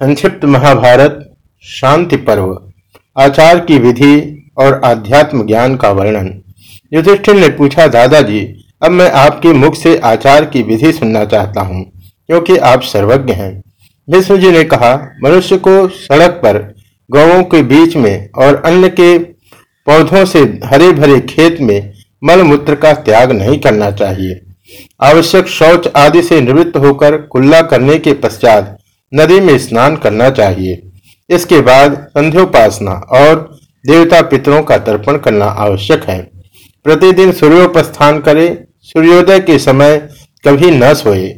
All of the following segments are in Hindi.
संक्षिप्त महाभारत, शांति पर्व, आचार की विधि और आध्यात्म ज्ञान का वर्णन। युधिष्ठिर ने पूछा, दादाजी, अब मैं आपके मुख से आचार की विधि सुनना चाहता हूँ, क्योंकि आप सर्वज्ञ हैं। विष्णु जी ने कहा, मनुष्य को सड़क पर गौों के बीच में और अन्य के पौधों से हरे भरे खेत में मल मूत्र का त्याग नहीं करना चाहिए। आवश्यक शौच आदि से निवृत्त होकर कुल्ला करने के पश्चात नदी में स्नान करना चाहिए। इसके बाद संध्योपासना और देवता पितरों का तर्पण करना आवश्यक है। प्रतिदिन सूर्योपस्थान करे। सूर्योदय के समय कभी न सोए।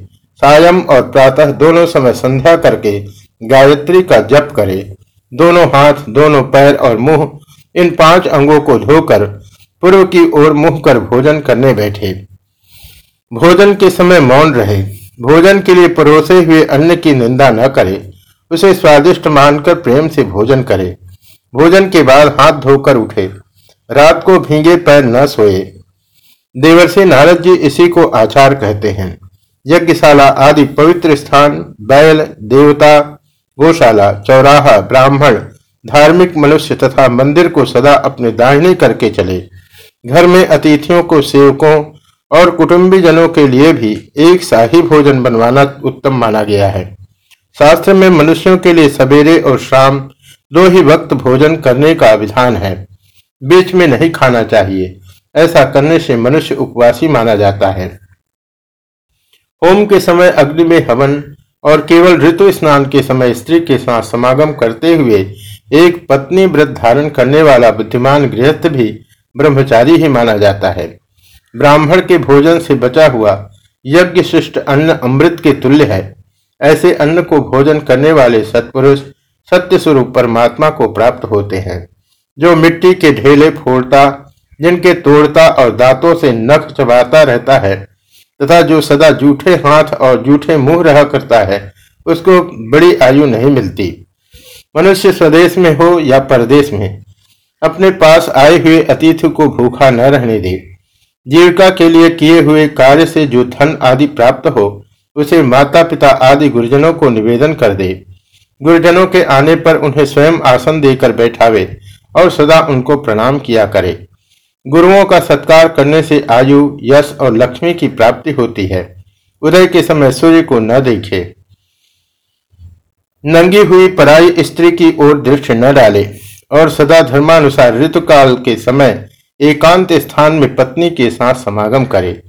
सायम और प्रातः दोनों समय संध्या करके गायत्री का जप करे। दोनों हाथ, दोनों पैर और मुँह इन पाँच अंगों को धोकर पूर्व की ओर मुँह कर भोजन करने बैठे। भोजन के समय मौन रहे। भोजन के लिए परोसे हुए अन्न की निंदा न करे, उसे स्वादिष्ट मानकर प्रेम से भोजन करे। भोजन के बाद हाथ धोकर उठे। रात को भींगे पैर न सोए। देवर्षि नारद जी इसी को आचार कहते हैं। यज्ञशाला आदि पवित्र स्थान, बैल, देवता, गौशाला, चौराहा, ब्राह्मण, धार्मिक मनुष्य तथा मंदिर को सदा अपने दाहिने करके चले। घर में अतिथियों को सेवकों और कुटुंबी जनों के लिए भी एक शाही भोजन बनवाना उत्तम माना गया है। शास्त्र में मनुष्यों के लिए सवेरे और शाम दो ही वक्त भोजन करने का विधान है। बीच में नहीं खाना चाहिए। ऐसा करने से मनुष्य उपवासी माना जाता है। होम के समय अग्नि में हवन और केवल ऋतु स्नान के समय स्त्री के साथ समागम करते हुए एक पत्नी व्रत धारण करने वाला बुद्धिमान गृहस्थ भी ब्रह्मचारी ही माना जाता है। ब्राह्मण के भोजन से बचा हुआ यज्ञ शिष्ट अन्न अमृत के तुल्य है। ऐसे अन्न को भोजन करने वाले सत्पुरुष सत्य स्वरूप परमात्मा को प्राप्त होते हैं। जो मिट्टी के ढेले फोड़ता, जिनके तोड़ता और दांतों से नख चबाता रहता है, तथा जो सदा जूठे हाथ और जूठे मुँह रहा करता है, उसको बड़ी आयु नहीं मिलती। मनुष्य स्वदेश में हो या परदेश में, अपने पास आए हुए अतिथि को भूखा न रहने दे। जीविका के लिए किए हुए कार्य से जो धन आदि प्राप्त हो, उसे माता पिता आदि गुरुजनों को निवेदन कर दे। गुरुजनों के आने पर उन्हें स्वयं आसन देकर बैठावे और सदा उनको प्रणाम किया करे। गुरुओं का सत्कार करने से आयु, यश और लक्ष्मी की प्राप्ति होती है। उदय के समय सूर्य को न देखे। नंगी हुई पराई स्त्री की ओर दृष्टि न डाले और सदा धर्मानुसार ऋतुकाल के समय एकांत स्थान में पत्नी के साथ समागम करे।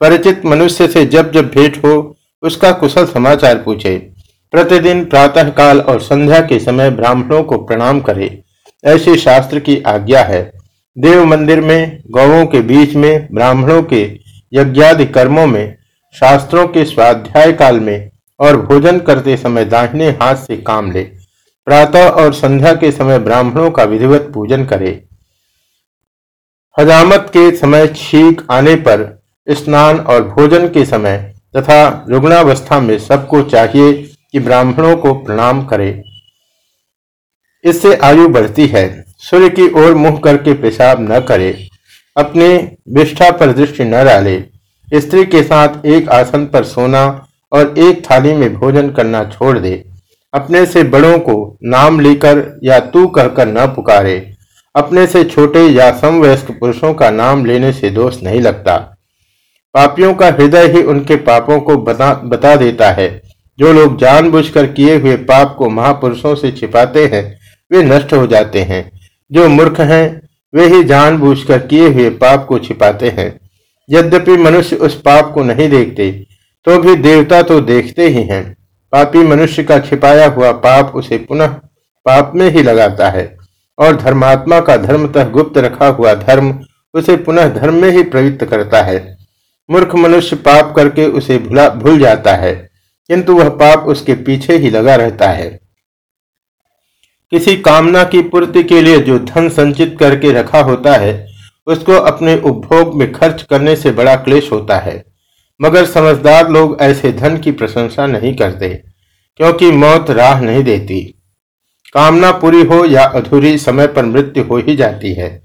परिचित मनुष्य से जब जब भेंट हो, उसका कुशल समाचार पूछे। प्रतिदिन प्रातः काल और संध्या के समय ब्राह्मणों को प्रणाम करे। ऐसी शास्त्र की आज्ञा है। देव मंदिर में, गौवों के बीच में, ब्राह्मणों के यज्ञादि कर्मों में, शास्त्रों के स्वाध्याय काल में और भोजन करते समय दाहिने हाथ से काम ले। प्रातः और संध्या के समय ब्राह्मणों का विधिवत पूजन करे। हजामत के समय छींक आने पर स्नान और भोजन के समय तथा रुग्णावस्था में सबको चाहिए कि ब्राह्मणों को प्रणाम करे। इससे आयु बढ़ती है। सूर्य की ओर मुँह करके पेशाब न करे। अपने विष्ठा पर दृष्टि न डाले। स्त्री के साथ एक आसन पर सोना और एक थाली में भोजन करना छोड़ दे। अपने से बड़ों को नाम लेकर या तू कहकर न पुकारे। अपने से छोटे या समवयस्क पुरुषों का नाम लेने से दोष नहीं लगता। पापियों का हृदय ही उनके पापों को बता, बता देता है। जो लोग जानबूझकर किए हुए पाप को महापुरुषों से छिपाते हैं वे नष्ट हो जाते हैं। जो मूर्ख हैं वे ही जानबूझकर किए हुए पाप को छिपाते हैं। यद्यपि मनुष्य उस पाप को नहीं देखते तो भी देवता तो देखते ही हैं। पापी मनुष्य का छिपाया हुआ पाप उसे पुनः पाप में ही लगाता है। और धर्मात्मा का धर्मतः गुप्त रखा हुआ धर्म उसे पुनः धर्म में ही प्रवृत्त करता है। मूर्ख मनुष्य पाप करके उसे भुला भूल जाता है, किंतु वह पाप उसके पीछे ही लगा रहता है। किसी कामना की पूर्ति के लिए जो धन संचित करके रखा होता है, उसको अपने उपभोग में खर्च करने से बड़ा क्लेश होता है। मगर समझदार लोग ऐसे धन की प्रशंसा नहीं करते, क्योंकि मौत राह नहीं देती। कामना पूरी हो या अधूरी, समय पर मृत्यु हो ही जाती है।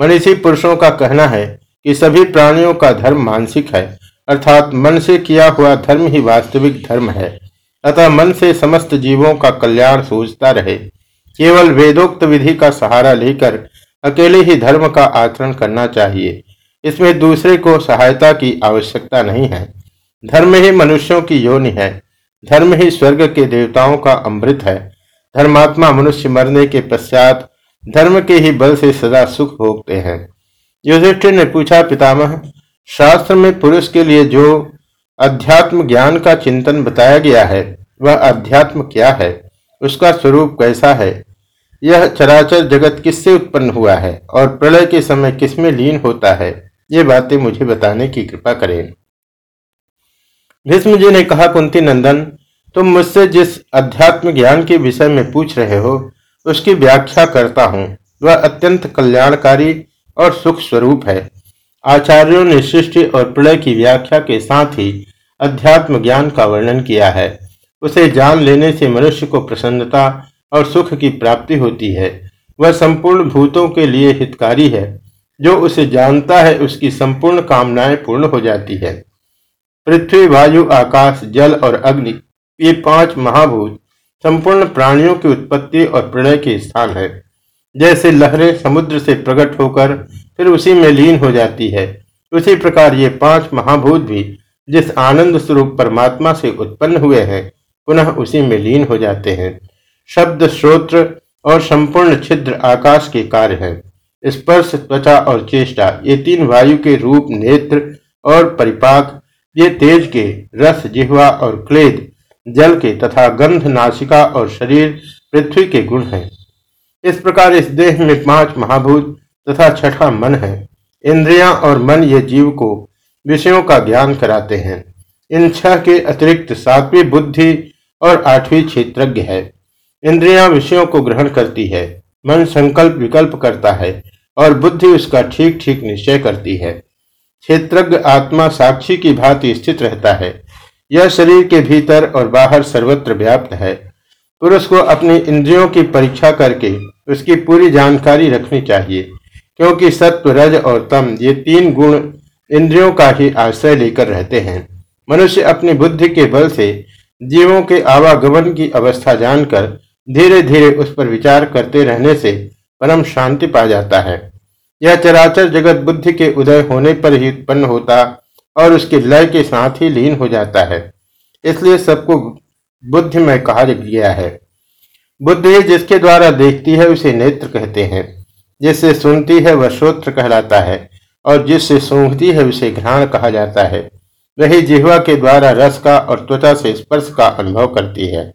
मनीषी पुरुषों का कहना है कि सभी प्राणियों का धर्म मानसिक है, अर्थात मन से किया हुआ धर्म ही वास्तविक धर्म है। अतः मन से समस्त जीवों का कल्याण सोचता रहे। केवल वेदोक्त विधि का सहारा लेकर अकेले ही धर्म का आचरण करना चाहिए। इसमें दूसरे को सहायता की आवश्यकता नहीं है। धर्म ही मनुष्यों की योनि है। धर्म ही स्वर्ग के देवताओं का अमृत है। धर्मात्मा मनुष्य मरने के पश्चात धर्म के ही बल से सदा सुख भोगते हैं। युधिष्ठिर ने पूछा, पितामह, शास्त्र में पुरुष के लिए जो अध्यात्म ज्ञान का चिंतन बताया गया है, वह अध्यात्म क्या है? उसका स्वरूप कैसा है? यह चराचर जगत किससे उत्पन्न हुआ है और प्रलय के समय किसमें लीन होता है? ये बातें मुझे बताने की कृपा करें। भीष्म जी ने कहा, कुंती नंदन तुम मुझसे जिस अध्यात्म ज्ञान के विषय में पूछ रहे हो, उसकी व्याख्या करता हूँ। वह अत्यंत कल्याणकारी और सुख स्वरूप है। आचार्यों ने सृष्टि और प्रलय की व्याख्या के साथ ही अध्यात्म ज्ञान का वर्णन किया है। उसे जान लेने से मनुष्य को प्रसन्नता और सुख की प्राप्ति होती है। वह संपूर्ण भूतों के लिए हितकारी है। जो उसे जानता है, उसकी संपूर्ण कामनाएँ पूर्ण हो जाती है। पृथ्वी, वायु, आकाश, जल और अग्नि ये पाँच महाभूत संपूर्ण प्राणियों की उत्पत्ति और प्रणय के स्थान है। जैसे लहरें समुद्र से प्रकट होकर फिर उसी में लीन हो जाती है। उसी प्रकार ये पाँच महाभूत भी जिस आनंद स्वरूप परमात्मा से उत्पन्न हुए हैं, पुनः उसी में लीन हो जाते हैं। शब्द श्रोत्र और संपूर्ण छिद्र आकाश के कार्य हैं। स्पर्श, त्वचा और चेष्टा, ये तीन वायु के रूप, नेत्र और परिपाक, ये तेज के रस, जिहवा और क्लेद जल के तथा गंध नासिका और शरीर पृथ्वी के गुण हैं। इस प्रकार इस देह में पाँच महाभूत तथा छठा मन है। इंद्रियाँ और मन ये जीव को विषयों का ज्ञान कराते हैं। इन छह के अतिरिक्त सातवीं बुद्धि और आठवीं क्षेत्रज्ञ है। इंद्रियाँ विषयों को ग्रहण करती है, मन संकल्प विकल्प करता है और बुद्धि उसका ठीक ठीक निश्चय करती है। क्षेत्रज्ञ आत्मा साक्षी की भांति स्थित रहता है। यह शरीर के भीतर और बाहर सर्वत्र व्याप्त है। पुरुष को अपनी इंद्रियों की परीक्षा करके उसकी पूरी जानकारी रखनी चाहिए, क्योंकि सत्व, रज और तम ये तीन गुण इंद्रियों का ही आश्रय लेकर रहते हैं। मनुष्य अपनी बुद्धि के बल से जीवों के आवागमन की अवस्था जानकर धीरे धीरे उस पर विचार करते रहने से परम शांति पा जाता है। यह चराचर जगत बुद्धि के उदय होने पर ही उत्पन्न होता और उसके लय के साथ ही लीन हो जाता है। इसलिए सबको बुद्धि में कहा गया है। बुद्धि जिसके द्वारा देखती है, उसे नेत्र कहते हैं। जिससे सुनती है, वह श्रोत्र कहलाता है, और जिससे सूंघती है, उसे घ्राण कहा जाता है। वही जिहवा के द्वारा रस का और त्वचा से स्पर्श का अनुभव करती है।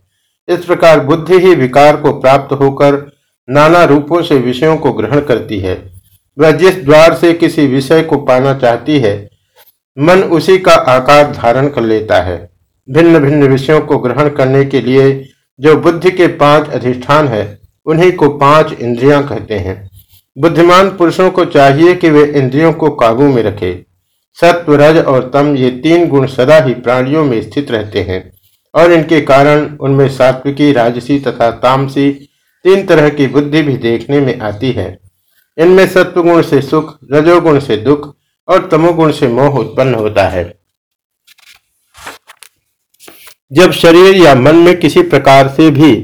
इस प्रकार बुद्धि ही विकार को प्राप्त होकर नाना रूपों से विषयों को ग्रहण करती है। वह जिस द्वार से किसी विषय को पाना चाहती है मन उसी का आकार धारण कर लेता है। भिन्न भिन्न विषयों को ग्रहण करने के लिए जो बुद्धि के पाँच अधिष्ठान है, उन्हीं को पाँच इंद्रियाँ कहते हैं। बुद्धिमान पुरुषों को चाहिए कि वे इंद्रियों को काबू में रखे। सत्व, रज और तम ये तीन गुण सदा ही प्राणियों में स्थित रहते हैं और इनके कारण उनमें सात्विकी, राजसी तथा तामसी तीन तरह की बुद्धि भी देखने में आती है। इनमें सत्वगुण से सुख, रजोगुण से दुख और तमोगुण से मोह उत्पन्न होता है। जब शरीर या मन में किसी प्रकार से भी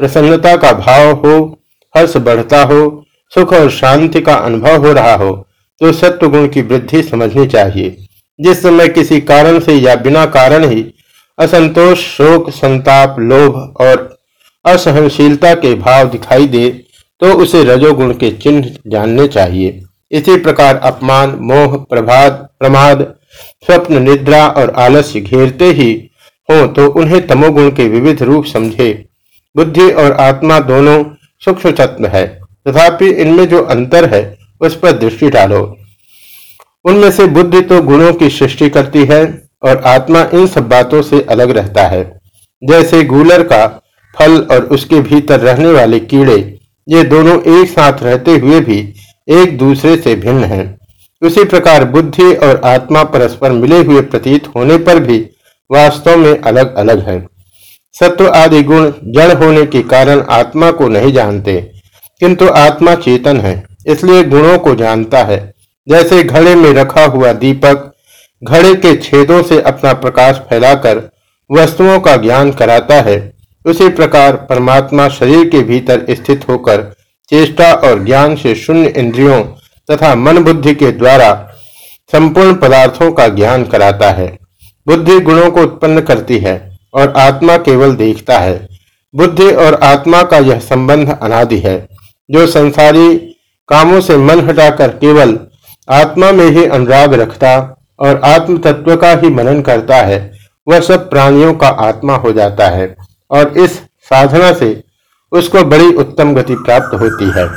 प्रसन्नता का भाव हो, हर्ष बढ़ता हो, सुख और शांति का अनुभव हो रहा हो तो सत्वगुण की वृद्धि समझनी चाहिए। जिस समय किसी कारण से या बिना कारण ही असंतोष, शोक, संताप, लोभ और असहनशीलता के भाव दिखाई दे तो उसे रजोगुण के चिन्ह जानने चाहिए। इसी प्रकार अपमान, मोह, प्रभाद, प्रमाद, स्वप्न, निद्रा और आलस्य घेरते ही हो तो उन्हें तमोगुण के विविध रूप समझे। बुद्धि और आत्मा दोनों सूक्ष्म तत्व है। तथापि इनमें जो अंतर है, उस पर दृष्टि डालो। उनमें से बुद्धि तो गुणों की सृष्टि करती है और आत्मा इन सब बातों से अलग रहता है। जैसे गूलर का फल और उसके भीतर रहने वाले कीड़े, ये दोनों एक साथ रहते हुए भी एक दूसरे से भिन्न हैं। उसी प्रकार बुद्धि और आत्मा परस्पर मिले हुए प्रतीत होने पर भी वास्तव में अलग अलग हैं। सत्व आदि गुण जड़ होने के कारण आत्मा को नहीं जानते, किंतु आत्मा चेतन है, इसलिए गुणों को जानता है। जैसे घड़े में रखा हुआ दीपक, घड़े के छेदों से अपना प्रकाश फैलाकर वस्तुओं का ज्ञान कराता है, उसी प्रकार परमात्मा शरीर के भीतर स्थित होकर चेष्टा और ज्ञान से शून्य इंद्रियों तथा मन बुद्धि के द्वारा संपूर्ण पदार्थों का ज्ञान कराता है। बुद्धि गुणों को उत्पन्न करती है और आत्मा केवल देखता है। बुद्धि और आत्मा का यह संबंध अनादि है, जो संसारी कामों से मन हटाकर केवल आत्मा में ही अनुराग रखता और आत्म तत्व का ही मनन करता है, वह सब प्राणियों का आत्मा हो जाता है और इस साधना से उसको बड़ी उत्तम गति प्राप्त होती है।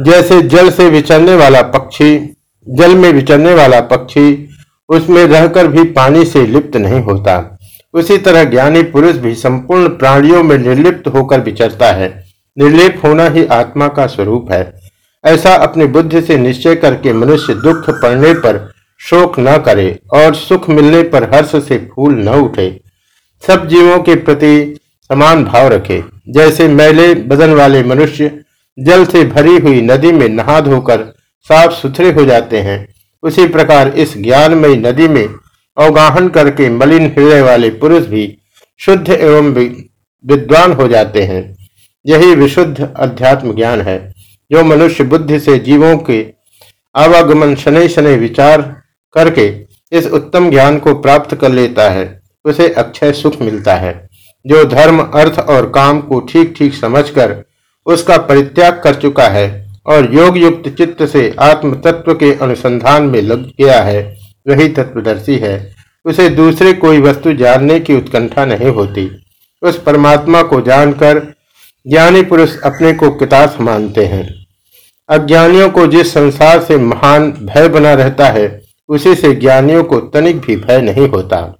जैसे जल से विचरने वाला पक्षी, जल में विचरने वाला पक्षी, उसमें रहकर भी पानी से लिप्त नहीं होता। उसी तरह ज्ञानी पुरुष भी संपूर्ण प्राणियों में निर्लिप्त होकर विचरता है। निर्लिप होना ही आत्मा का स्वरूप है। ऐसा अपनी बुद्धि से निश्चय करके मनुष्य दुख पड़ने पर शोक न करे और सुख मिलने पर हर्ष से फूल न उठे। सब जीवों के प्रति समान भाव रखे। जैसे मैले बदन वाले मनुष्य जल से भरी हुई नदी में नहा धोकर साफ़ सुथरे हो जाते हैं। उसी प्रकार इस ज्ञानमयी नदी में अवगाहन करके मलिन हृदय वाले पुरुष भी शुद्ध एवं विद्वान हो जाते हैं। यही विशुद्ध अध्यात्म ज्ञान है, जो मनुष्य बुद्धि से जीवों के आवागमन शनि शनि विचार करके इस उत्तम ज्ञान को प्राप्त कर लेता है। उसे अक्षय सुख मिलता है। जो धर्म, अर्थ और काम को ठीक ठीक समझकर उसका परित्याग कर चुका है और योग युक्त चित्त से आत्म तत्व के अनुसंधान में लग गया है, वही तत्वदर्शी है। उसे दूसरे कोई वस्तु जानने की उत्कंठा नहीं होती। उस परमात्मा को जानकर ज्ञानी पुरुष अपने को कितास मानते हैं। अज्ञानियों को जिस संसार से महान भय बना रहता है, उसी से ज्ञानियों को तनिक भी भय नहीं होता।